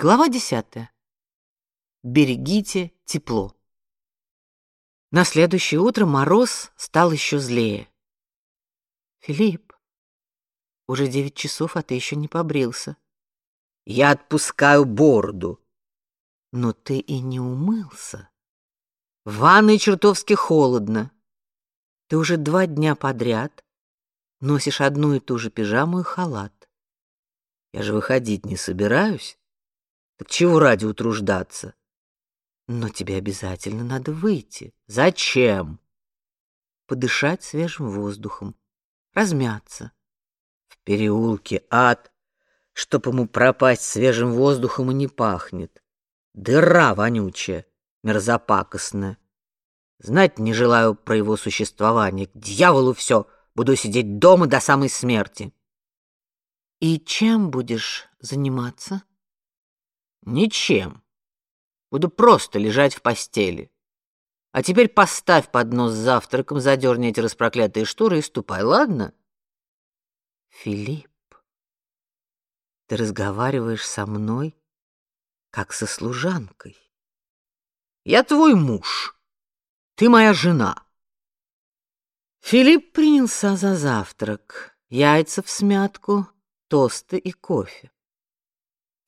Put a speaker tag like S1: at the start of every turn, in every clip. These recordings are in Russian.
S1: Глава десятая. Берегите тепло. На следующее утро мороз стал еще злее. Филипп, уже девять часов, а ты еще не побрился.
S2: Я отпускаю бороду.
S1: Но ты и не умылся. В ванной чертовски холодно. Ты уже два дня подряд носишь одну и ту же пижаму и халат.
S2: Я же выходить не собираюсь. Так чего ради утруждаться?
S1: Но тебе обязательно надо выйти.
S2: Зачем?
S1: Подышать свежим воздухом, размяться.
S2: В переулке ад, чтоб ему пропасть свежим воздухом и не пахнет. Дыра вонючая, мерзопакостная. Знать не желаю про его существование. К дьяволу все, буду сидеть дома до самой смерти.
S1: И чем будешь заниматься?
S2: Ничем. Буду просто лежать в постели. А теперь поставь поднос с завтраком, задерни эти распроклятые шторы и ступай, ладно?
S1: Филипп, ты разговариваешь со мной, как со служанкой.
S2: Я твой муж. Ты моя жена.
S1: Филипп принялся за завтрак. Яйца в смятку, тосты и кофе.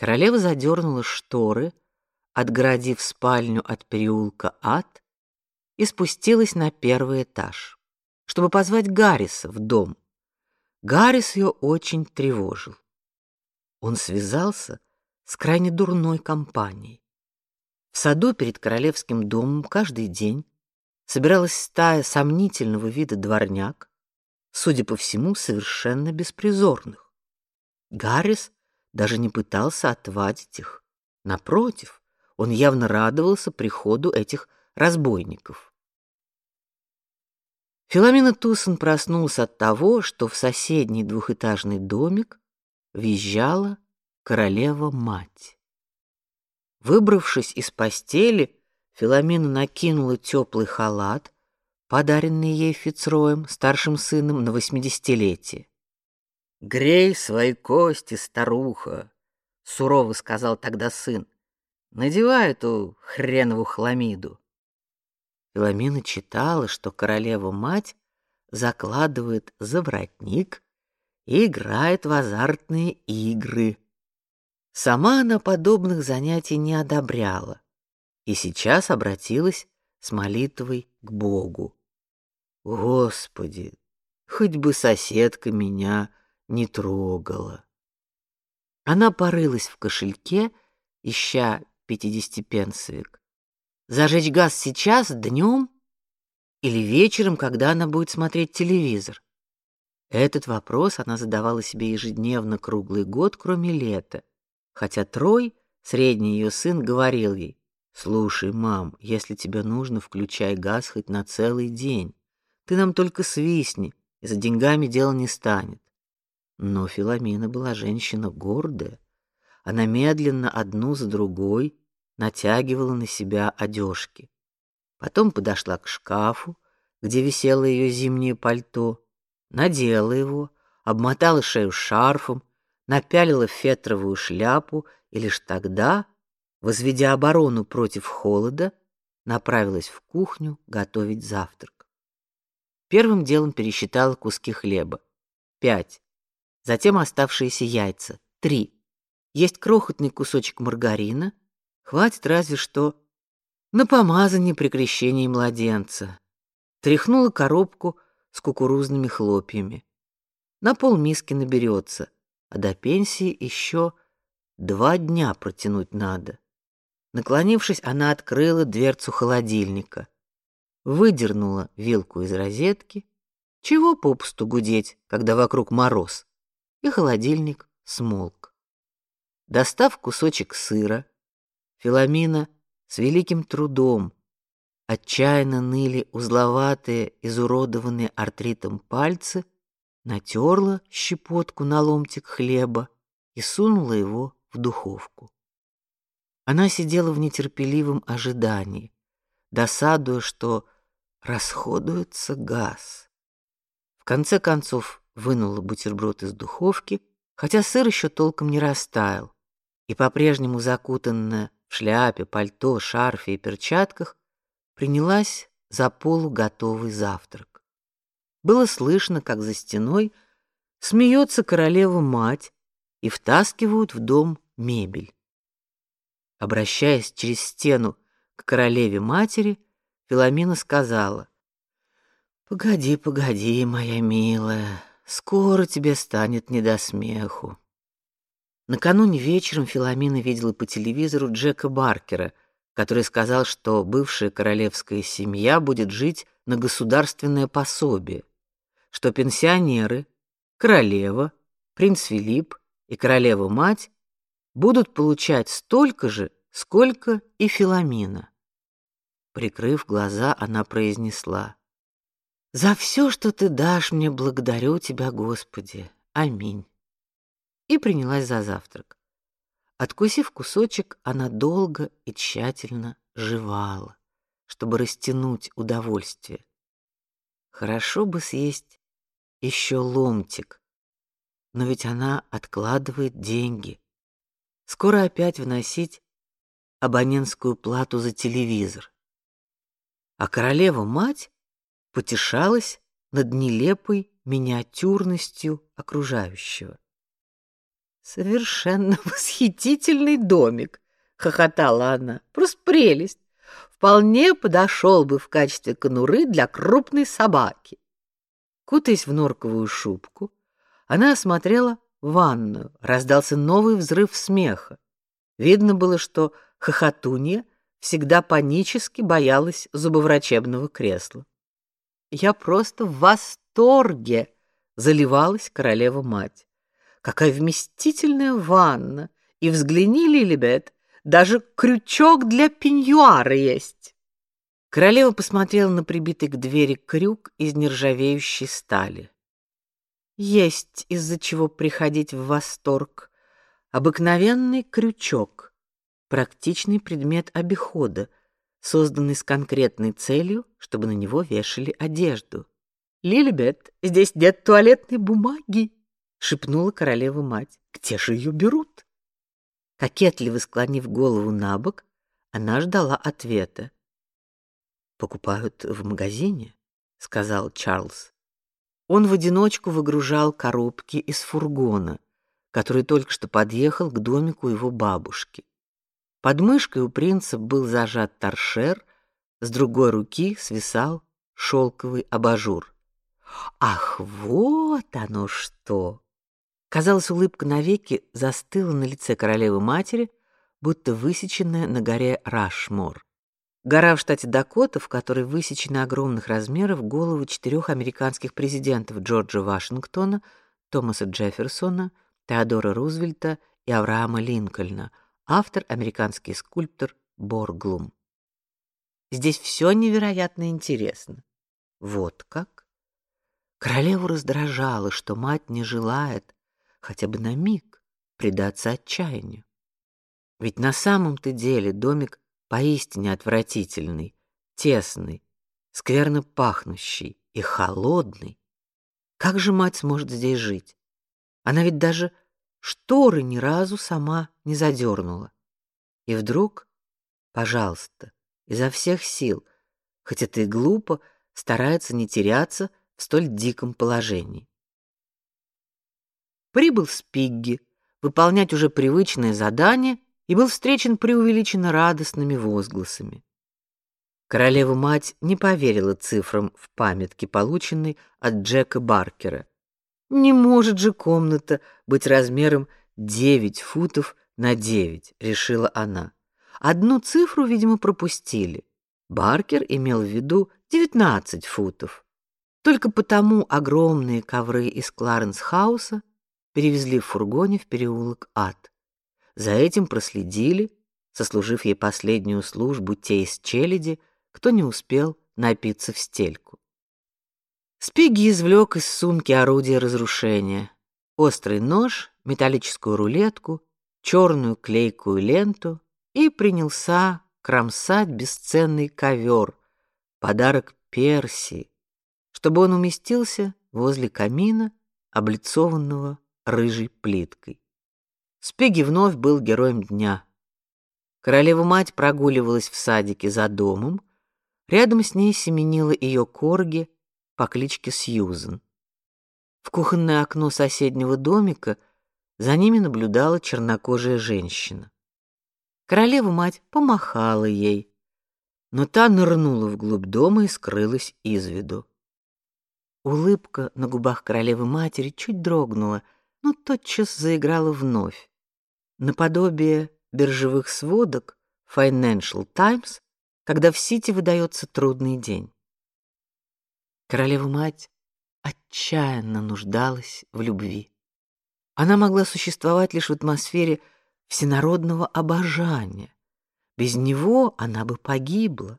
S1: Королева задернула шторы, отгородив спальню от переулка Ад, и спустилась на первый этаж, чтобы позвать Гарриса в дом. Гаррис ее очень тревожил. Он связался с крайне дурной компанией. В саду перед королевским домом каждый день собиралась стая сомнительного вида дворняг, судя по всему, совершенно беспризорных. Гаррис даже не пытался отвадить их. Напротив, он явно радовался приходу этих разбойников. Филомена Тусон проснулся от того, что в соседний двухэтажный домик въезжала королева-мать. Выбравшись из постели, Филомена накинула теплый халат, подаренный ей Фицроем, старшим сыном на восьмидесятилетие.
S2: Грей свои кости, старуха, сурово сказал тогда сын. Надевай эту хренову хламиду.
S1: Филомена читала, что королева-мать закладывает за воротник и играет в азартные игры. Сама она подобных занятий не одобряла и сейчас обратилась с молитвой к Богу. Господи, хоть бы соседка меня не трогала. Она порылась в кошельке, ища пятидесятипенсовик. Зажечь газ сейчас, днем или вечером, когда она будет смотреть телевизор? Этот вопрос она задавала себе ежедневно круглый год, кроме лета, хотя Трой, средний ее сын, говорил ей: "Слушай, мам, если тебе нужно, включай газ хоть на целый день. Ты нам только свистни, и за деньгами дело не станет". Но Филомена была женщина гордая. Она медленно одну за другой натягивала на себя одежки. Потом подошла к шкафу, где висело ее зимнее пальто, надела его, обмотала шею шарфом, напялила фетровую шляпу и лишь тогда, возведя оборону против холода, направилась в кухню готовить завтрак. Первым делом пересчитала куски хлеба. Пять затем оставшиеся яйца три. Есть крохотный кусочек маргарина, хватит разве что на помазание при крещении младенца. Тряхнула коробку с кукурузными хлопьями. На полмиски наберется, а до пенсии еще два дня протянуть надо. Наклонившись, она открыла дверцу холодильника, выдернула вилку из розетки. Чего попусту гудеть, когда вокруг мороз? И холодильник смолк. Достав кусочек сыра, Филомена с великим трудом отчаянно ныли узловатые, изуродованные артритом пальцы, натерла щепотку на ломтик хлеба и сунула его в духовку. Она сидела в нетерпеливом ожидании, досадуя, что расходуется газ. В конце концов вынула бутерброд из духовки, хотя сыр еще толком не растаял, и по-прежнему закутанная в шляпе, пальто, шарфе и перчатках, принялась за полуготовый завтрак. Было слышно, как за стеной смеется королева-мать и втаскивают в дом мебель. Обращаясь через стену к королеве-матери, Филомена сказала, «Погоди, погоди, моя милая, скоро тебе станет не до смеху. Накануне вечером Филомена видела по телевизору Джека Баркера, который сказал, что бывшая королевская семья будет жить на государственное пособие, что пенсионеры, королева, принц Филипп и королева-мать будут получать столько же, сколько и Филомена. Прикрыв глаза, она произнесла: "За все, что ты дашь мне, благодарю тебя, Господи. Аминь" и принялась за завтрак. Откусив кусочек, она долго и тщательно жевала, чтобы растянуть удовольствие. Хорошо бы съесть еще ломтик, но ведь она откладывает деньги. Скоро опять вносить абонентскую плату за телевизор. А королева-мать потешалась над нелепой миниатюрностью окружающего. Совершенно восхитительный домик, хохотала она. Просто прелесть. Вполне подошел бы в качестве конуры для крупной собаки. Кутаясь в норковую шубку, она осмотрела ванную. Раздался новый взрыв смеха. Видно было, что хохотунья всегда панически боялась зубоврачебного кресла. Я просто в восторге, заливалась королева-мать. Какая вместительная ванна! И взгляни, Лилибет, даже крючок для пеньюара есть. Королева посмотрела на прибитый к двери крюк из нержавеющей стали. Есть из-за чего приходить в восторг. Обыкновенный крючок, практичный предмет обихода, созданный с конкретной целью, чтобы на него вешали одежду. Лилибет, здесь нет туалетной бумаги шепнула королева мать. Где же ее берут? Кокетливо склонив голову набок, она ждала ответа. Покупают в магазине, сказал Чарльз. Он в одиночку выгружал коробки из фургона, который только что подъехал к домику его бабушки. Под мышкой у принца был зажат торшер, с другой руки свисал шелковый абажур. Ах, вот оно что! Казалось, улыбка навеки застыла на лице королевы матери, будто высеченная на горе Рашмор. Гора в штате Дакота, в которой высечены огромных размеров головы четырех американских президентов Джорджа Вашингтона, Томаса Джефферсона, Теодора Рузвельта и Авраама Линкольна, автор американский скульптор Борглум. Здесь все невероятно интересно. Вот как. Королеву раздражало, что мать не желает, хотя бы на миг предаться отчаянию. Ведь на самом-то деле домик поистине отвратительный, тесный, скверно пахнущий и холодный. Как же мать сможет здесь жить? Она ведь даже шторы ни разу сама не задернула. И вдруг, пожалуйста, изо всех сил, хоть это и глупо, старается не теряться в столь диком положении. Прибыл Спигги выполнять уже привычное задание и был встречен преувеличенно радостными возгласами. Королева-мать не поверила цифрам в памятке, полученной от Джека Баркера. Не может же комната быть размером 9 футов на 9, решила она. Одну цифру, видимо, пропустили. Баркер имел в виду 19 футов. Только потому огромные ковры из Кларенс-хауса перевезли в фургоне в переулок Ад. За этим проследили, сослужив ей последнюю службу те из челяди, кто не успел напиться в стельку. Спиги извлек из сумки орудие разрушения: острый нож, металлическую рулетку, черную клейкую ленту и принялся кромсать бесценный ковер, подарок Персии, чтобы он уместился возле камина, облицованного рыжей плиткой. Спиги вновь был героем дня. Королева-мать прогуливалась в садике за домом, рядом с ней семенила ее корги по кличке Сьюзен. В кухонное окно соседнего домика за ними наблюдала чернокожая женщина. Королева-мать помахала ей, но та нырнула вглубь дома и скрылась из виду. Улыбка на губах королевы-матери чуть дрогнула, но тотчас заиграла вновь. Наподобие биржевых сводок Financial Times, когда в Сити выдается трудный день. Королева-мать отчаянно нуждалась в любви. Она могла существовать лишь в атмосфере всенародного обожания. Без него она бы погибла.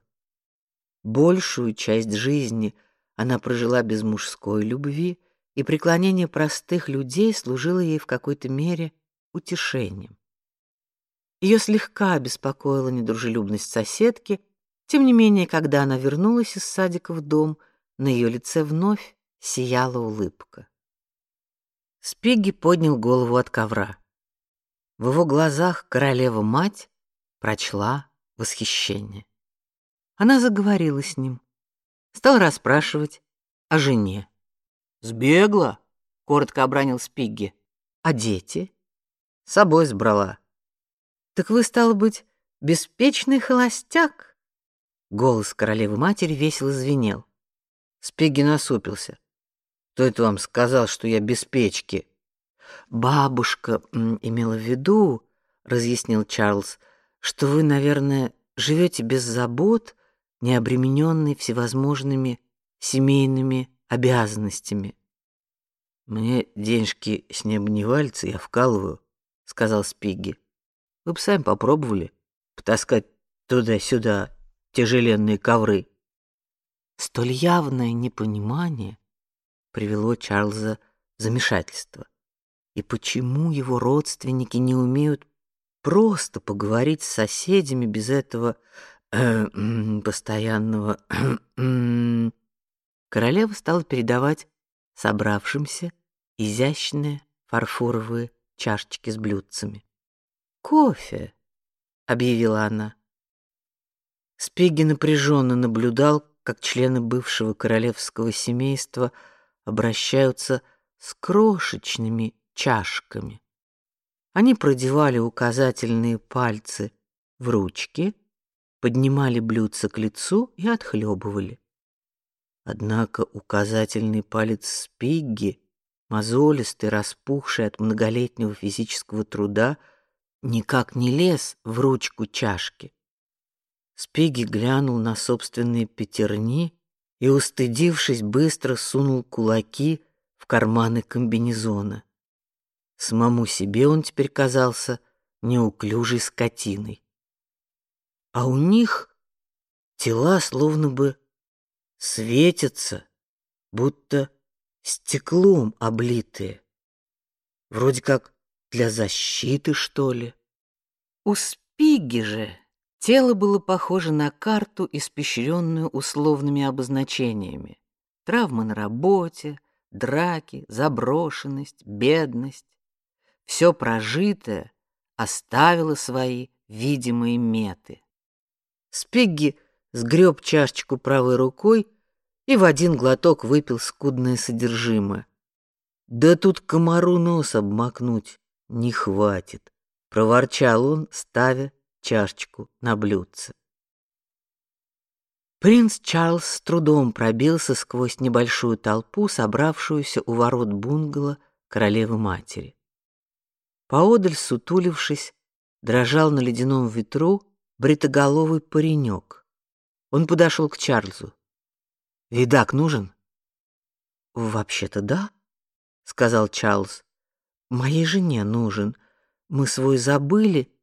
S1: Большую часть жизни она прожила без мужской любви, и преклонение простых людей служило ей в какой-то мере утешением. Ее слегка беспокоила недружелюбность соседки, тем не менее, когда она вернулась из садика в дом, на ее лице вновь сияла улыбка. Спиги поднял голову от ковра. В его глазах королева-мать прочла восхищение. Она заговорила с ним, стала расспрашивать о жене.
S2: «Сбегла?» — коротко обронил Спигги.
S1: «А дети?» «С собой сбрала». «Так вы, стало быть, беспечный холостяк?» Голос королевы-матери весело звенел. Спигги насупился. «Кто это вам сказал, что я без печки?» «Бабушка имела в виду, — разъяснил Чарльз, — что вы, наверное, живете без забот, не обремененный всевозможными семейными обязанностями. Мне денежки с неба не валятся, я вкалываю, сказал Спигги. Вы бы сами попробовали потаскать туда-сюда тяжеленные ковры. Столь явное непонимание привело Чарльза в замешательство. И почему его родственники не умеют просто поговорить с соседями без этого э, постоянного Королева стала передавать собравшимся изящные фарфоровые чашечки с блюдцами. «Кофе!» — объявила она. Спиги напряженно наблюдал, как члены бывшего королевского семейства обращаются с крошечными чашками. Они продевали указательные пальцы в ручки, поднимали блюдце к лицу и отхлебывали. Однако указательный палец Спигги, мозолистый, распухший от многолетнего физического труда, никак не лез в ручку чашки. Спигги глянул на собственные пятерни и, устыдившись, быстро сунул кулаки в карманы комбинезона. Самому себе он теперь казался неуклюжей скотиной. А у них тела словно бы светятся, будто стеклом облитые. Вроде как для защиты, что ли. У Спиги же тело было похоже на карту, испещренную условными обозначениями. Травмы на работе, драки, заброшенность, бедность. Все прожитое оставило свои видимые меты. Спигги сгреб чашечку правой рукой и в один глоток выпил скудное содержимое. Да тут комару нос обмакнуть не хватит, проворчал он, ставя чашечку на блюдце. Принц Чарльз с трудом пробился сквозь небольшую толпу, собравшуюся у ворот бунгало королевы матери. Поодаль, сутулившись, дрожал на ледяном ветру бритоголовый паренек. Он подошел к Чарльзу. «Видак нужен?» «Вообще-то да», — сказал Чарльз. «Моей жене нужен. Мы свой забыли,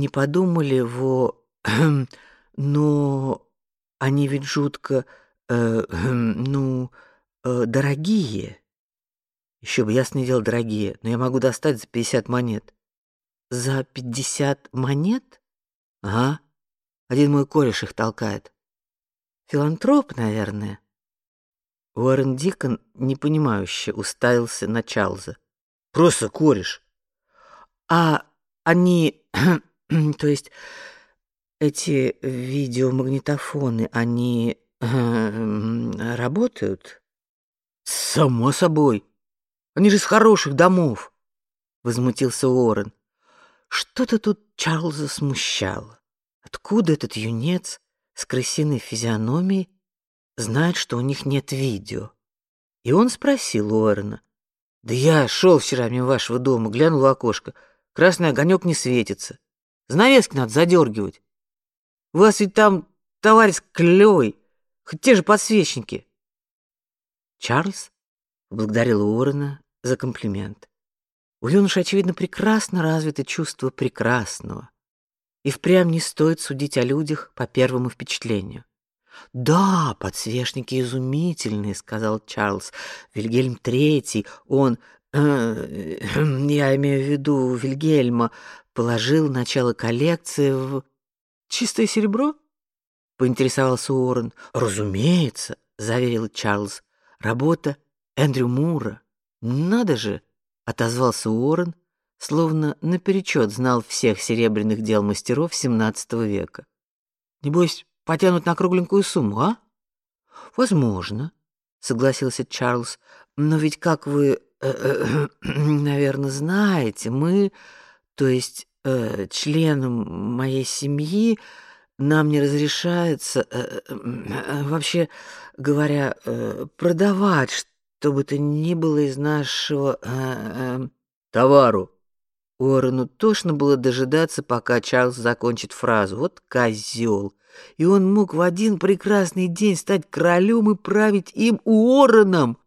S1: не подумали во... но они ведь жутко... Э, ну... Э, дорогие». Еще бы ясно дело дорогие, но я могу достать за пятьдесят монет. За пятьдесят монет? Ага. Один мой кореш их толкает. Филантроп, наверное. Уоррен Дикон непонимающе уставился на Чарльза. Просто кореш.
S2: А они, то есть эти видеомагнитофоны, они э, работают?
S1: Само собой. Они же из хороших домов, возмутился Уоррен.
S2: Что-то тут Чарльза смущало. Откуда этот юнец с крысиной физиономией знает, что у них нет видео? И он спросил Уоррена.
S1: «Да я шел вчера мимо вашего дома, глянул в окошко. Красный огонек не светится. Занавески надо задергивать. У вас ведь там товарищ клевый, хоть те же подсвечники».
S2: Чарльз поблагодарил Уоррена за комплимент. У юноши, очевидно, прекрасно развито чувство прекрасного. И впрямь не стоит судить о людях по первому впечатлению. «Да, подсвечники изумительные», — сказал Чарльз. «Вильгельм Третий, он, я имею в виду Вильгельма, положил начало коллекции в...» «Чистое серебро?» — поинтересовался Уоррен. «Разумеется», — заверил Чарльз. «Работа Эндрю Мура. Надо же!» отозвался Уоррен, словно наперечет знал всех серебряных дел мастеров XVII века. Небось, потянут на кругленькую сумму, а? Возможно, согласился Чарльз. Но ведь как вы, э, э, наверное, знаете, мы, то есть э, членам моей семьи, нам не разрешается, э, э, вообще говоря, э, продавать что бы то ни было из нашего э, э,
S1: товару.
S2: Уоррену тошно было дожидаться, пока Чарльз закончит фразу. Вот козел. И он мог в один прекрасный день стать королем и править им Уорреном.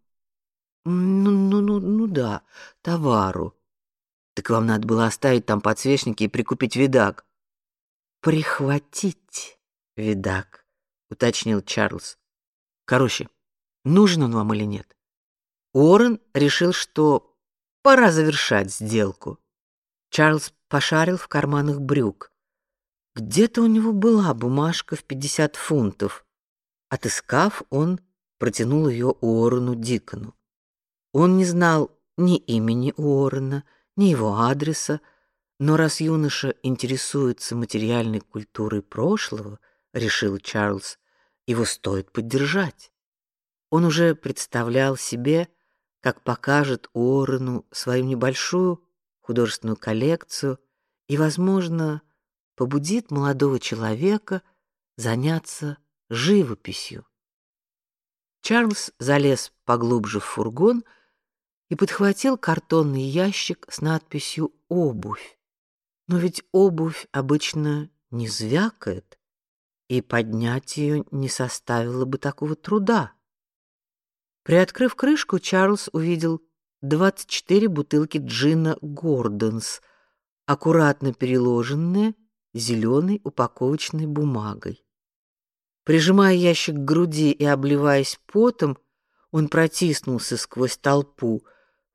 S2: Ну, ну, ну, ну да, товару. Так вам надо было оставить там подсвечники и прикупить видак. Прихватить видак, уточнил Чарльз. Короче, нужен он вам или нет? Уоррен решил, что пора завершать сделку. Чарльз пошарил в карманах брюк. Где-то у него была бумажка в 50 фунтов. Отыскав, он протянул ее Уоррену Дикону. Он не знал ни имени Уоррена, ни его адреса, но раз юноша интересуется материальной культурой прошлого, решил Чарльз, его стоит поддержать. Он уже представлял себе, как покажет Уоррену свою небольшую художественную коллекцию и, возможно, побудит молодого человека заняться живописью. Чарльз залез поглубже в фургон и подхватил картонный ящик с надписью «Обувь». Но ведь обувь обычно не звякает, и поднять ее не составило бы такого труда. Приоткрыв крышку, Чарльз увидел 24 бутылки джина Гордонс, аккуратно переложенные зеленой упаковочной бумагой. Прижимая ящик к груди и обливаясь потом, он протиснулся сквозь толпу.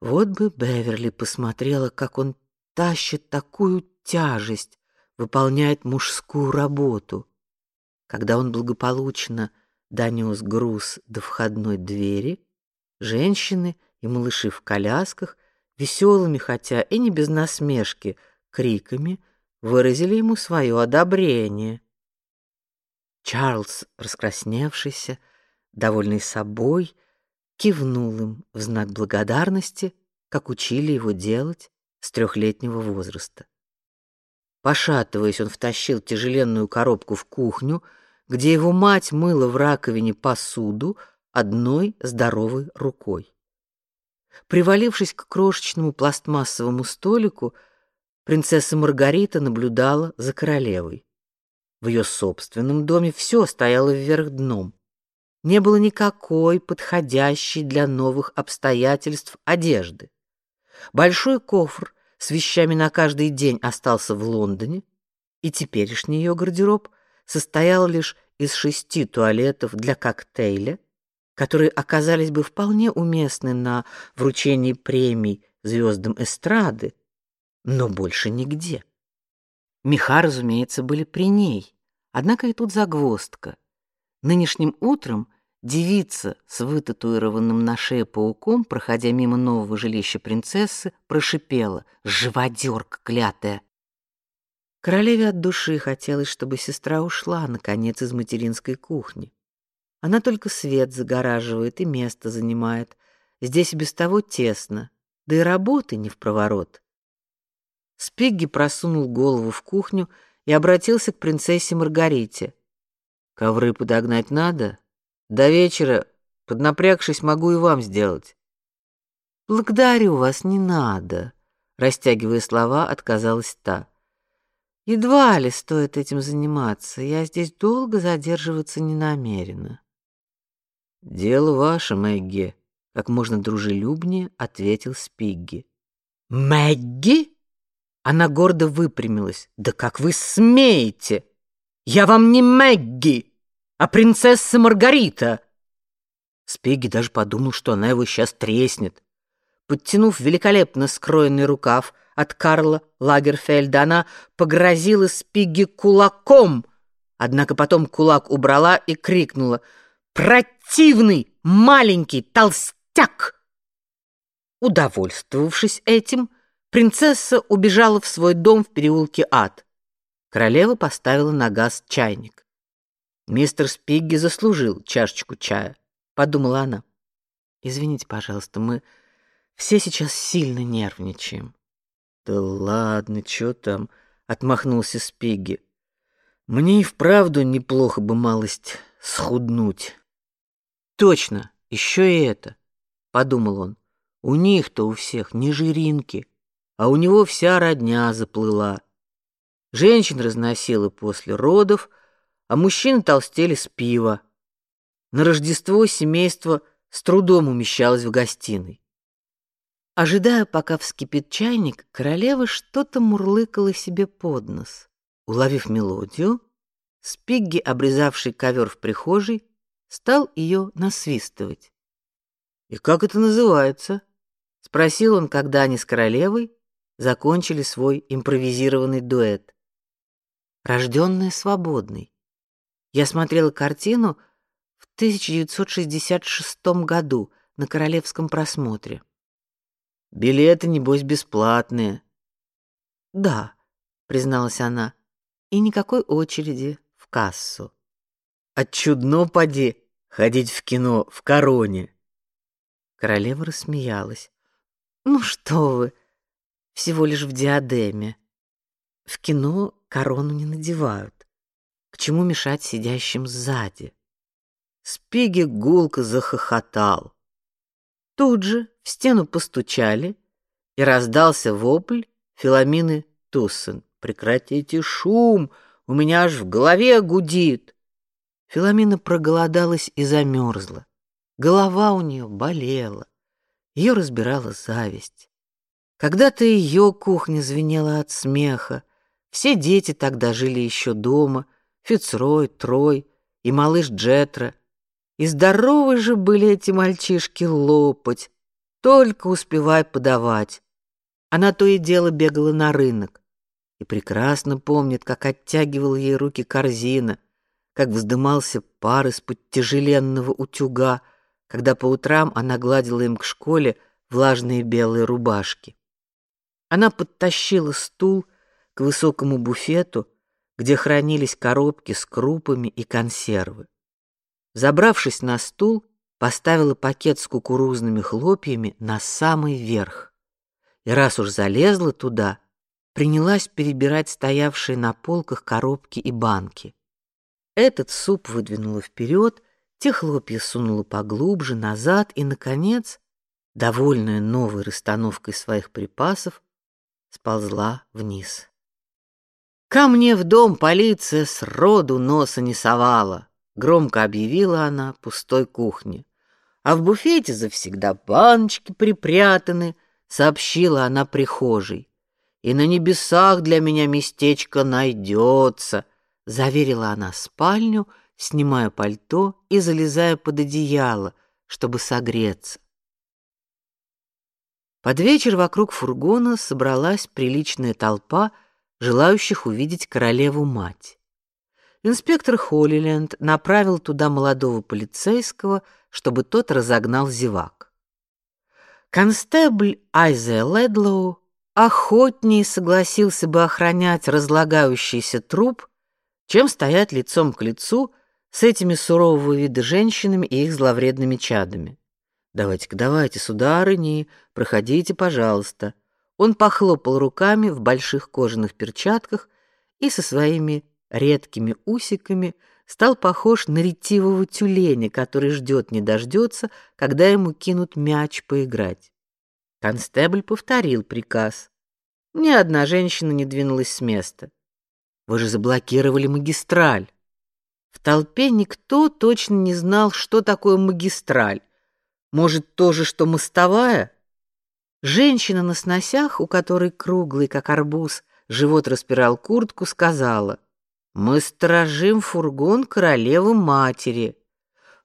S2: Вот бы Беверли посмотрела, как он тащит такую тяжесть, выполняет мужскую работу. Когда он благополучно донес груз до входной двери. Женщины и малыши в колясках, веселыми, хотя и не без насмешки, криками выразили ему свое одобрение. Чарльз, раскрасневшийся, довольный собой, кивнул им в знак благодарности, как учили его делать с трехлетнего возраста. Пошатываясь, он втащил тяжеленную коробку в кухню, где его мать мыла в раковине посуду одной здоровой рукой. Привалившись к крошечному пластмассовому столику, принцесса Маргарита наблюдала за королевой. В ее собственном доме все стояло вверх дном. Не было никакой подходящей для новых обстоятельств одежды. Большой кофр с вещами на каждый день остался в Лондоне, и теперешний ее гардероб состоял лишь из шести туалетов для коктейля, которые оказались бы вполне уместны на вручении премий звездам эстрады, но больше нигде. Меха, разумеется, были при ней. Однако и тут загвоздка. Нынешним утром
S1: девица с вытатуированным на шее пауком, проходя мимо нового жилища принцессы, прошипела: "Живодерка клятая!" Королеве от души хотелось, чтобы сестра ушла наконец из материнской кухни. Она только свет загораживает и место занимает. Здесь без того тесно, да и работы не в проворот. Спигги просунул голову в кухню и обратился к принцессе Маргарите. Ковры подогнать надо? До вечера, поднапрягшись, могу и вам сделать. Благодарю вас, не надо, растягивая слова, отказалась та. Едва ли стоит этим заниматься. Я здесь долго задерживаться не намерена. Дело ваше, Мэгги, как можно дружелюбнее ответил Спигги. Мэгги? Она гордо выпрямилась. Да как вы смеете? Я вам не Мэгги, а принцесса Маргарита. Спигги даже подумал, что она его сейчас треснет. Подтянув великолепно скроенный рукав от Карла Лагерфельда, она погрозила Спигги кулаком, однако потом кулак убрала и крикнула — Противный маленький толстяк! Удовольствовавшись этим, принцесса убежала в свой дом в переулке Ад. Королева поставила на газ чайник. Мистер Спигги заслужил чашечку чая, подумала она. Извините, пожалуйста, мы все сейчас сильно нервничаем. Да ладно, что там? отмахнулся Спигги. Мне и вправду неплохо бы малость схуднуть. Точно, еще и это, подумал он. У них-то у всех не жиринки, а у него вся родня заплыла. Женщин разносило после родов, а мужчины толстели с пива. На Рождество семейство с трудом умещалось в гостиной. Ожидая, пока вскипит чайник, королева что-то мурлыкала себе под нос. Уловив мелодию, Спигги, обрезавший ковер в прихожей, стал ее насвистывать. «И как это называется?» — спросил он, когда они с королевой закончили свой импровизированный дуэт. «Рожденная свободной». Я смотрела картину в 1966 году на королевском просмотре. «Билеты, небось, бесплатные». «Да», — призналась она, — «и никакой очереди в кассу». А чудно поди ходить в кино в короне. Королева рассмеялась. Ну что вы? Всего лишь в диадеме. В кино корону не надевают. К чему мешать сидящим сзади? Спиги гулко захохотал. Тут же в стену постучали, и раздался вопль Филомины Туссен. «Прекратите шум! У меня аж в голове гудит!» Филомена проголодалась и замерзла. Голова у нее болела. Ее разбирала зависть. Когда-то ее кухня звенела от смеха. Все дети тогда жили еще дома. Фицрой, Трой и малыш Джетра. И здоровы же были эти мальчишки лопать. Только успевай подавать. Она то и дело бегала на рынок. И прекрасно помнит, как оттягивала ей руки корзина — как вздымался пар из-под тяжеленного утюга, когда по утрам она гладила им к школе влажные белые рубашки. Она подтащила стул к высокому буфету, где хранились коробки с крупами и консервы. Забравшись на стул, поставила пакет с кукурузными хлопьями на самый верх. И раз уж залезла туда, принялась перебирать стоявшие на полках коробки и банки. Этот суп выдвинула вперед, те хлопья сунула поглубже, назад и, наконец, довольная новой расстановкой своих припасов, сползла вниз. «Ко мне в дом полиция с роду носа не совала», — громко объявила она пустой кухне. «А в буфете завсегда баночки припрятаны», — сообщила она прихожей. «И на небесах для меня местечко найдется», заверила она спальню, снимая пальто и залезая под одеяло, чтобы согреться. Под вечер вокруг фургона собралась приличная толпа желающих увидеть королеву-мать. инспектор Холлиленд направил туда молодого полицейского, чтобы тот разогнал зевак. Констебль Айзе Ледлоу охотнее согласился бы охранять разлагающийся труп, чем стоять лицом к лицу с этими сурового вида женщинами и их зловредными чадами. Давайте-ка, давайте, сударыни, проходите, пожалуйста. Он похлопал руками в больших кожаных перчатках и со своими редкими усиками стал похож на ретивого тюленя, который ждет не дождется, когда ему кинут мяч поиграть. Констебль повторил приказ. Ни одна женщина не двинулась с места. Вы же заблокировали магистраль. В толпе никто точно не знал, что такое магистраль. Может, то же, что мостовая? Женщина на сносях, у которой круглый, как арбуз, живот распирал куртку, сказала: "Мы сторожим фургон королевы матери.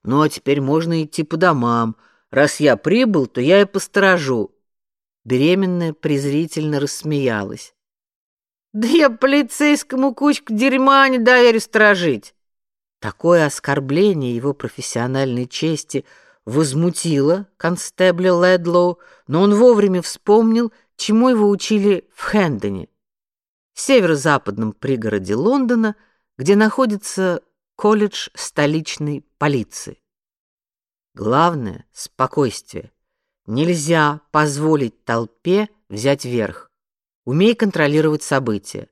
S1: Ну а теперь можно идти по домам. Раз я прибыл, то я и посторожу". Беременная презрительно рассмеялась. Да я полицейскому кучку дерьма не доверю сторожить. Такое оскорбление его профессиональной чести возмутило констебля Ледлоу, но он вовремя вспомнил, чему его учили в Хендоне, северо-западном пригороде Лондона, где находится колледж столичной полиции. Главное спокойствие. Нельзя позволить толпе взять верх. Умей контролировать события.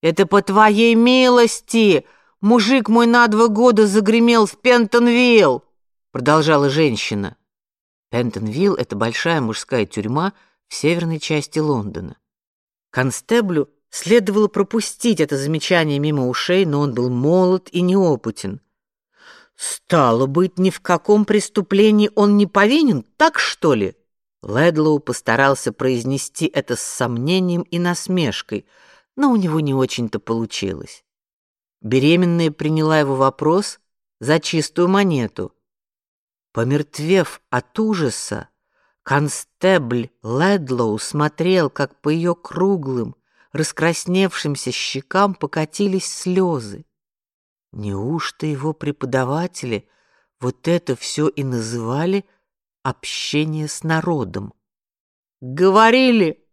S1: Это по твоей милости, мужик мой на два года загремел в Пентонвилл, продолжала женщина. Пентонвилл это большая мужская тюрьма в северной части Лондона. Констеблю следовало пропустить это замечание мимо ушей, но он был молод и неопытен. Стало быть, ни в каком преступлении он не повинен, так что ли? Ледлоу постарался произнести это с сомнением и насмешкой, но у него не очень-то получилось. Беременная приняла его вопрос за чистую монету. Помертвев от ужаса, констебль Ледлоу смотрел, как по ее круглым, раскрасневшимся щекам покатились слезы. Неужто его преподаватели вот это все и называли – общение с народом. Говорили,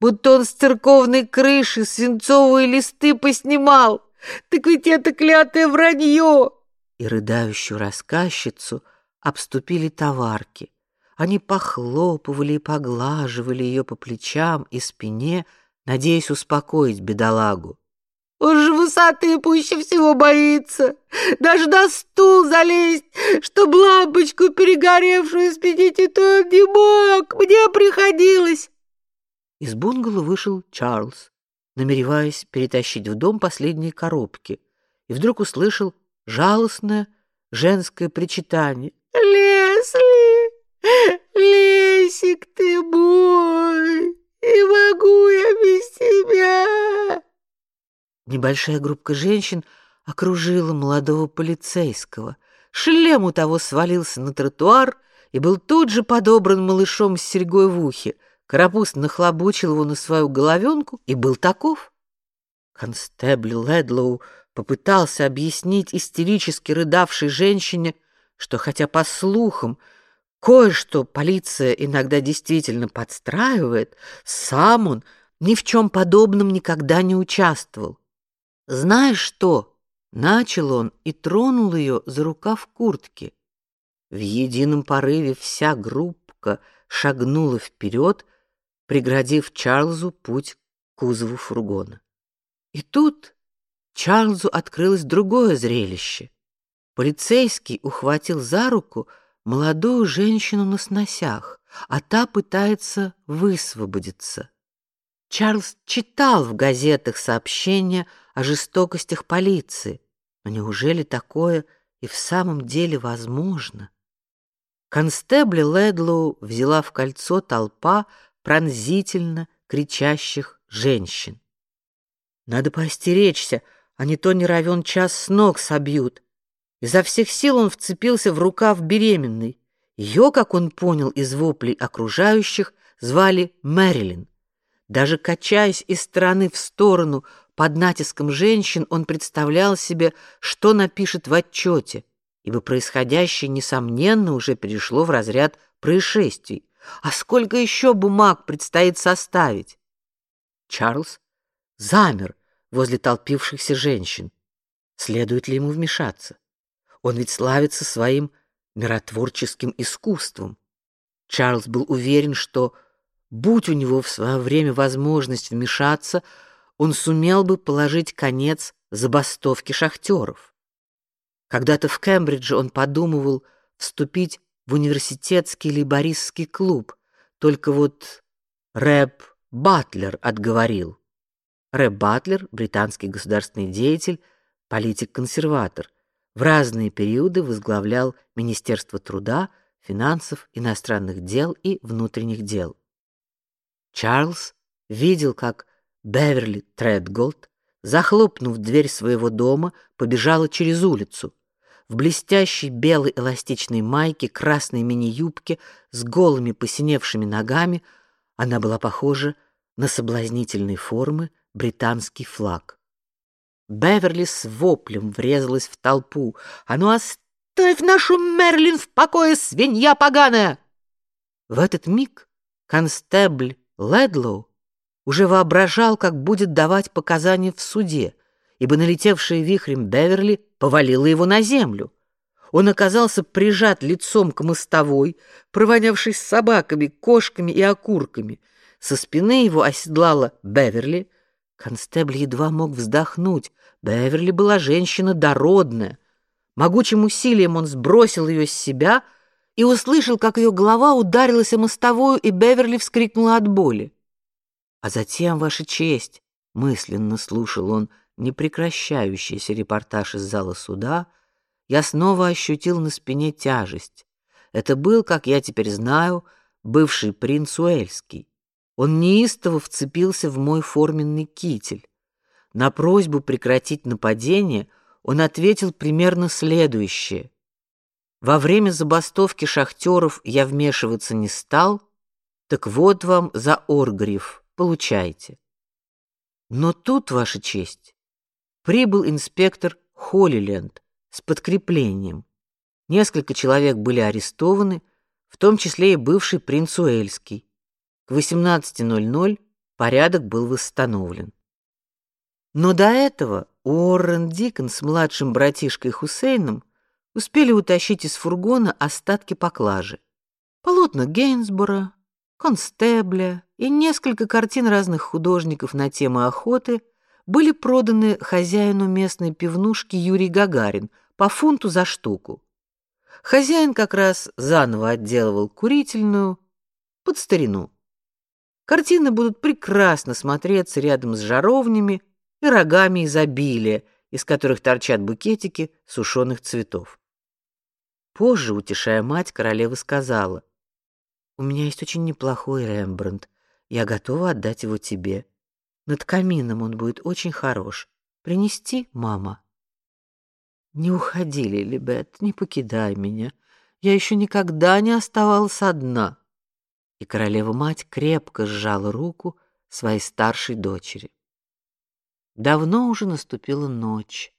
S1: будто он с церковной крыши свинцовые листы поснимал. Так ведь это клятое вранье. И рыдающую рассказчицу обступили товарки. Они похлопывали и поглаживали ее по плечам и спине, надеясь успокоить бедолагу. Он же высоты пуще всего боится. Даже на стул залезть, чтоб лампочку перегоревшую спидить, и то он не мог. Мне приходилось. Из бунгало вышел Чарльз, намереваясь перетащить в дом последние коробки, и вдруг услышал жалостное женское причитание. «Лесли! Лесик ты мой! И могу я без тебя!» Небольшая группа женщин окружила молодого полицейского. Шлем у того свалился на тротуар и был тут же подобран малышом с серьгой в ухе. Карапуз нахлобучил его на свою головенку и был таков. Констебль Ледлоу попытался объяснить истерически рыдавшей женщине, что хотя по слухам кое-что полиция иногда действительно подстраивает, сам он ни в чем подобном никогда не участвовал. Знаешь что? Начал он и тронул ее за рукав куртки. В едином порыве вся группка шагнула вперед, преградив Чарльзу путь к кузову фургона. И тут Чарльзу открылось другое зрелище. Полицейский ухватил за руку молодую женщину на сносях, а та пытается высвободиться. Чарльз читал в газетах сообщения о жестокостях полиции. Но неужели такое и в самом деле возможно? Констебли Ледлоу взяла в кольцо толпа пронзительно кричащих женщин. Надо поостеречься, а не то не равен час с ног собьют. Изо всех сил он вцепился в рукав беременной. Ее, как он понял из воплей окружающих, звали Мэрилин. Даже качаясь из стороны в сторону под натиском женщин он представлял себе, что напишет в отчете, ибо происходящее несомненно уже перешло в разряд происшествий. А сколько еще бумаг предстоит составить? Чарльз замер возле толпившихся женщин. Следует ли ему вмешаться? Он ведь славится своим миротворческим искусством. Чарльз был уверен, что будь у него в свое время возможность вмешаться, он сумел бы положить конец забастовке шахтеров. Когда-то в Кембридже он подумывал вступить в университетский лейбористский клуб, только вот Рэб Батлер отговорил. Рэб Батлер, британский государственный деятель, политик-консерватор, в разные периоды возглавлял Министерство труда, финансов, иностранных дел и внутренних дел. Чарльз видел, как Беверли Тредголд, захлопнув дверь своего дома, побежала через улицу. В блестящей белой эластичной майке, красной мини-юбке с голыми посиневшими ногами она была похожа на соблазнительной формы британский флаг. Беверли с воплем врезалась в толпу. «А ну оставь нашу Мерлин в покое, свинья поганая!» В этот миг констебль Ледлоу уже воображал, как будет давать показания в суде, ибо налетевшая вихрем Беверли повалила его на землю. Он оказался прижат лицом к мостовой, провонявшись собаками, кошками и окурками. Со спины его оседлала Беверли. Констебль едва мог вздохнуть. Беверли была женщина дородная. Могучим усилием он сбросил ее с себя и услышал, как ее голова ударилась о мостовую, и Беверли вскрикнула от боли. А затем, ваша честь, мысленно слушал он непрекращающийся репортаж из зала суда, я снова ощутил на спине тяжесть. Это был, как я теперь знаю, бывший принц Уэльский. Он неистово вцепился в мой форменный китель. На просьбу прекратить нападение он ответил примерно следующее: во время забастовки шахтеров я вмешиваться не стал, так вот вам за Оргриф. Получайте. Но тут, ваша честь, прибыл инспектор Холлиленд с подкреплением. Несколько человек были арестованы, в том числе и бывший принц Уэльский. К 18:00 порядок был восстановлен. Но до этого Уоррен Дикон с младшим братишкой Хусейном успели утащить из фургона остатки поклажи. Полотна Гейнсбора, Констебля и несколько картин разных художников на темы охоты были проданы хозяину местной пивнушки Юрий Гагарин по фунту за штуку. Хозяин как раз заново отделывал курительную под старину. Картины будут прекрасно смотреться рядом с жаровнями и рогами изобилия, из которых торчат букетики сушеных цветов. Позже, утешая мать, королева сказала: у меня есть очень неплохой Рембрандт. Я готова отдать его тебе. Над камином он будет очень хорош. Принести, мама. Не уходи, Лилибет, не покидай меня. Я еще никогда не оставалась одна. И королева-мать крепко сжала руку своей старшей дочери. Давно уже наступила ночь.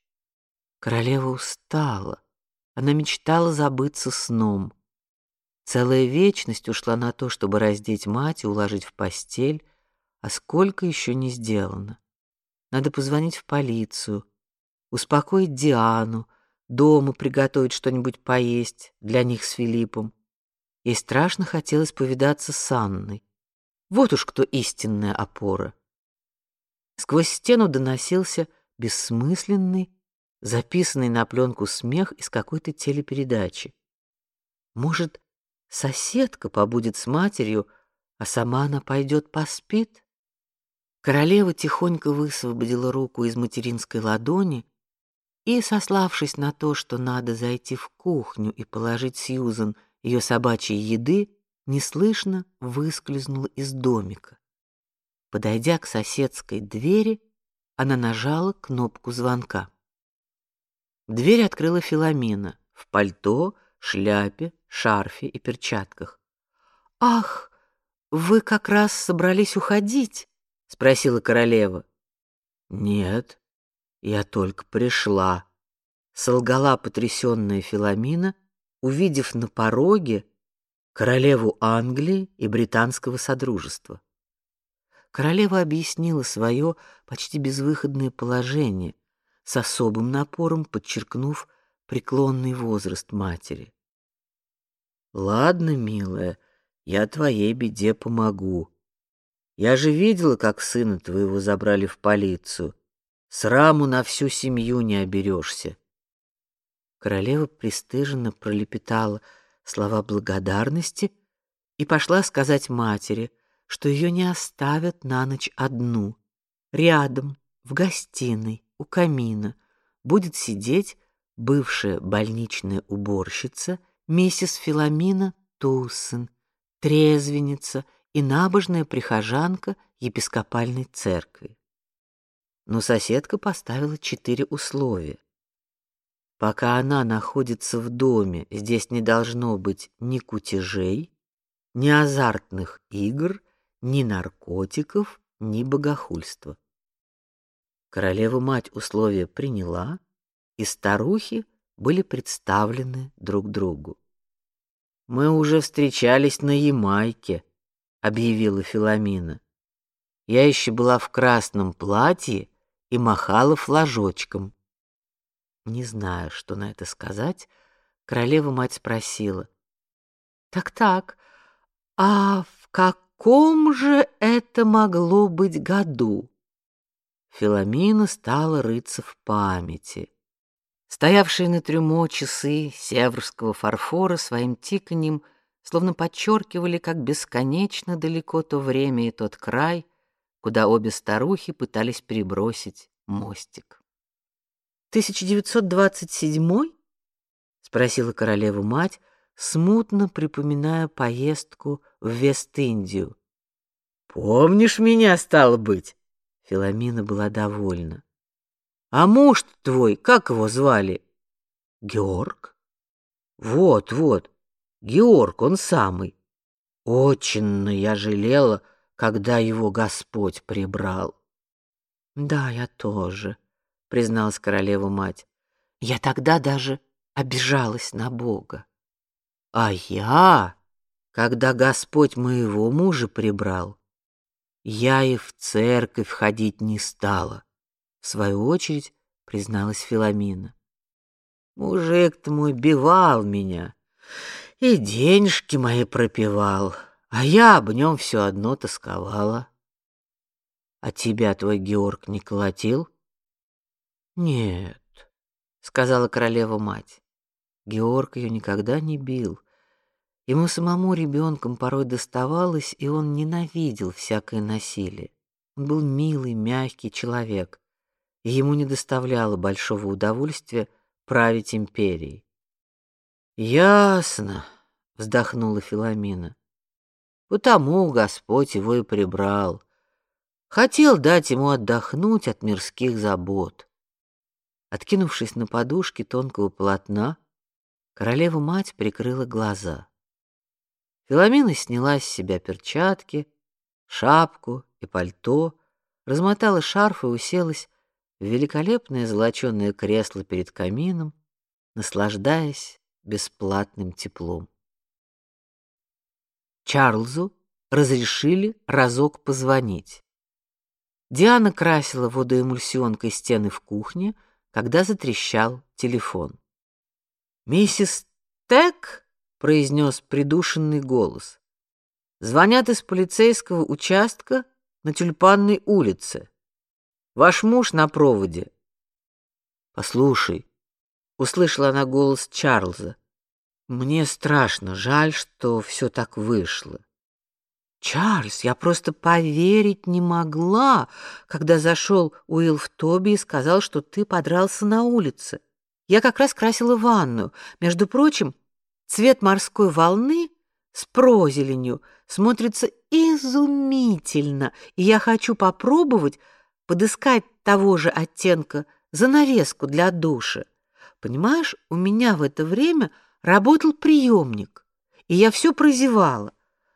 S1: Королева устала. Она мечтала забыться сном. Целая вечность ушла на то, чтобы раздеть мать и уложить в постель, а сколько еще не сделано. Надо позвонить в полицию, успокоить Диану, дома приготовить что-нибудь поесть для них с Филиппом. Ей страшно хотелось повидаться с Анной. Вот уж кто истинная опора. Сквозь стену доносился бессмысленный, записанный на пленку смех из какой-то телепередачи. Может, Соседка побудет с матерью, а сама она пойдет поспит. Королева тихонько высвободила руку из материнской ладони и, сославшись на то, что надо зайти в кухню и положить Сьюзен ее собачьей еды, неслышно выскользнула из домика. Подойдя к соседской двери, она нажала кнопку звонка. Дверь открыла Филомена в пальто, шляпе, шарфе и перчатках. Ах, вы как раз собрались уходить, спросила королева. Нет, я только пришла, солгала потрясённая Филомина, увидев на пороге королеву Англии и британского содружества. Королева объяснила свое почти безвыходное положение, с особым напором подчеркнув преклонный возраст матери. Ладно, милая, я твоей беде помогу. Я же видела, как сына твоего забрали в полицию. Сраму на всю семью не оберешься. Королева пристыженно пролепетала слова благодарности и пошла сказать матери, что ее не оставят на ночь одну. Рядом, в гостиной, у камина, будет сидеть бывшая больничная уборщица миссис Филомина Туссен, трезвенница и набожная прихожанка епископальной церкви. Но соседка поставила четыре условия. Пока она находится в доме, здесь не должно быть ни кутежей, ни азартных игр, ни наркотиков, ни богохульства. Королева-мать условия приняла, и старухи были представлены друг другу. Мы уже встречались на Ямайке, объявила Филомина. Я еще была в красном платье и махала флажочком. Не знаю, что на это сказать, королева мать спросила: "Так-так, а в каком же это могло быть году?" Филомина стала рыться в памяти. Стоявшие на трюмо часы северского фарфора своим тиканьем словно подчеркивали, как бесконечно далеко то время и тот край, куда обе старухи пытались перебросить мостик. 1927 спросила королева мать, смутно припоминая поездку в Вест-Индию. Помнишь меня, стало быть? Филомина была довольна. А муж твой, как его звали? Георг? Вот, вот. Георг, он самый. Очень я жалела, когда его Господь прибрал. Да, я тоже, призналась королева мать. Я тогда даже обижалась на Бога. А я, когда Господь моего мужа прибрал, я и в церковь ходить не стала. В свою очередь призналась Филомина. Мужик-то мой бивал меня и денежки мои пропивал, а я об нем все одно тосковала. А тебя твой Георг не колотил? Нет, сказала королева мать. Георг ее никогда не бил. Ему самому ребенком порой доставалось, и он ненавидел всякое насилие. Он был милый, мягкий человек и ему не доставляло большого удовольствия править империей. Ясно, вздохнула Филомена. Потому Господь его и прибрал. Хотел дать ему отдохнуть от мирских забот. Откинувшись на подушки тонкого полотна, королева мать прикрыла глаза. Филомена сняла с себя перчатки, шапку и пальто, размотала шарф и уселась в великолепное золочёное кресло перед камином, наслаждаясь бесплатным теплом. Чарльзу разрешили разок позвонить. Диана красила водоэмульсионкой стены в кухне, когда затрещал телефон. "Миссис Тек", произнес придушенный голос. "Звонят из полицейского участка на Тюльпанной улице. Ваш муж на проводе. Послушай, услышала она голос Чарльза. Мне страшно, жаль, что все так вышло. Чарльз, я просто поверить не могла, когда зашел Уилл в Тоби и сказал, что ты подрался на улице. Я как раз красила ванну. Между прочим, цвет морской волны с прозеленью смотрится изумительно, и я хочу попробовать подыскать того же оттенка занавеску для душа. Понимаешь, у меня в это время работал приемник, и я все прозевала.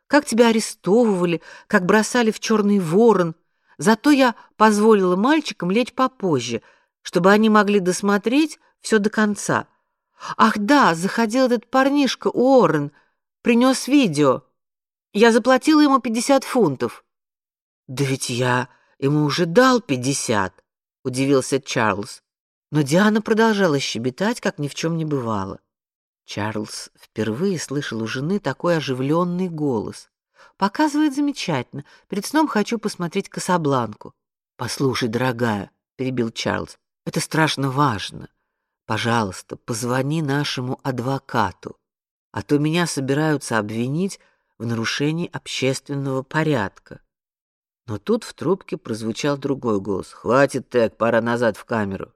S1: Как тебя арестовывали, как бросали в черный ворон. Зато я позволила мальчикам лечь попозже, чтобы они могли досмотреть все до конца. Ах да, заходил этот парнишка Уоррен, принес видео. Я заплатила ему 50 фунтов. Да ведь я ему уже дал 50, удивился Чарльз. Но Диана продолжала щебетать, как ни в чем не бывало. Чарльз впервые слышал у жены такой оживленный голос. Показывает замечательно. Перед сном хочу посмотреть Касабланку. Послушай, дорогая, перебил Чарльз. Это страшно важно. Пожалуйста, позвони нашему адвокату, а то меня собираются обвинить в нарушении общественного порядка. Но тут в трубке прозвучал другой голос. Хватит так, пора назад в камеру.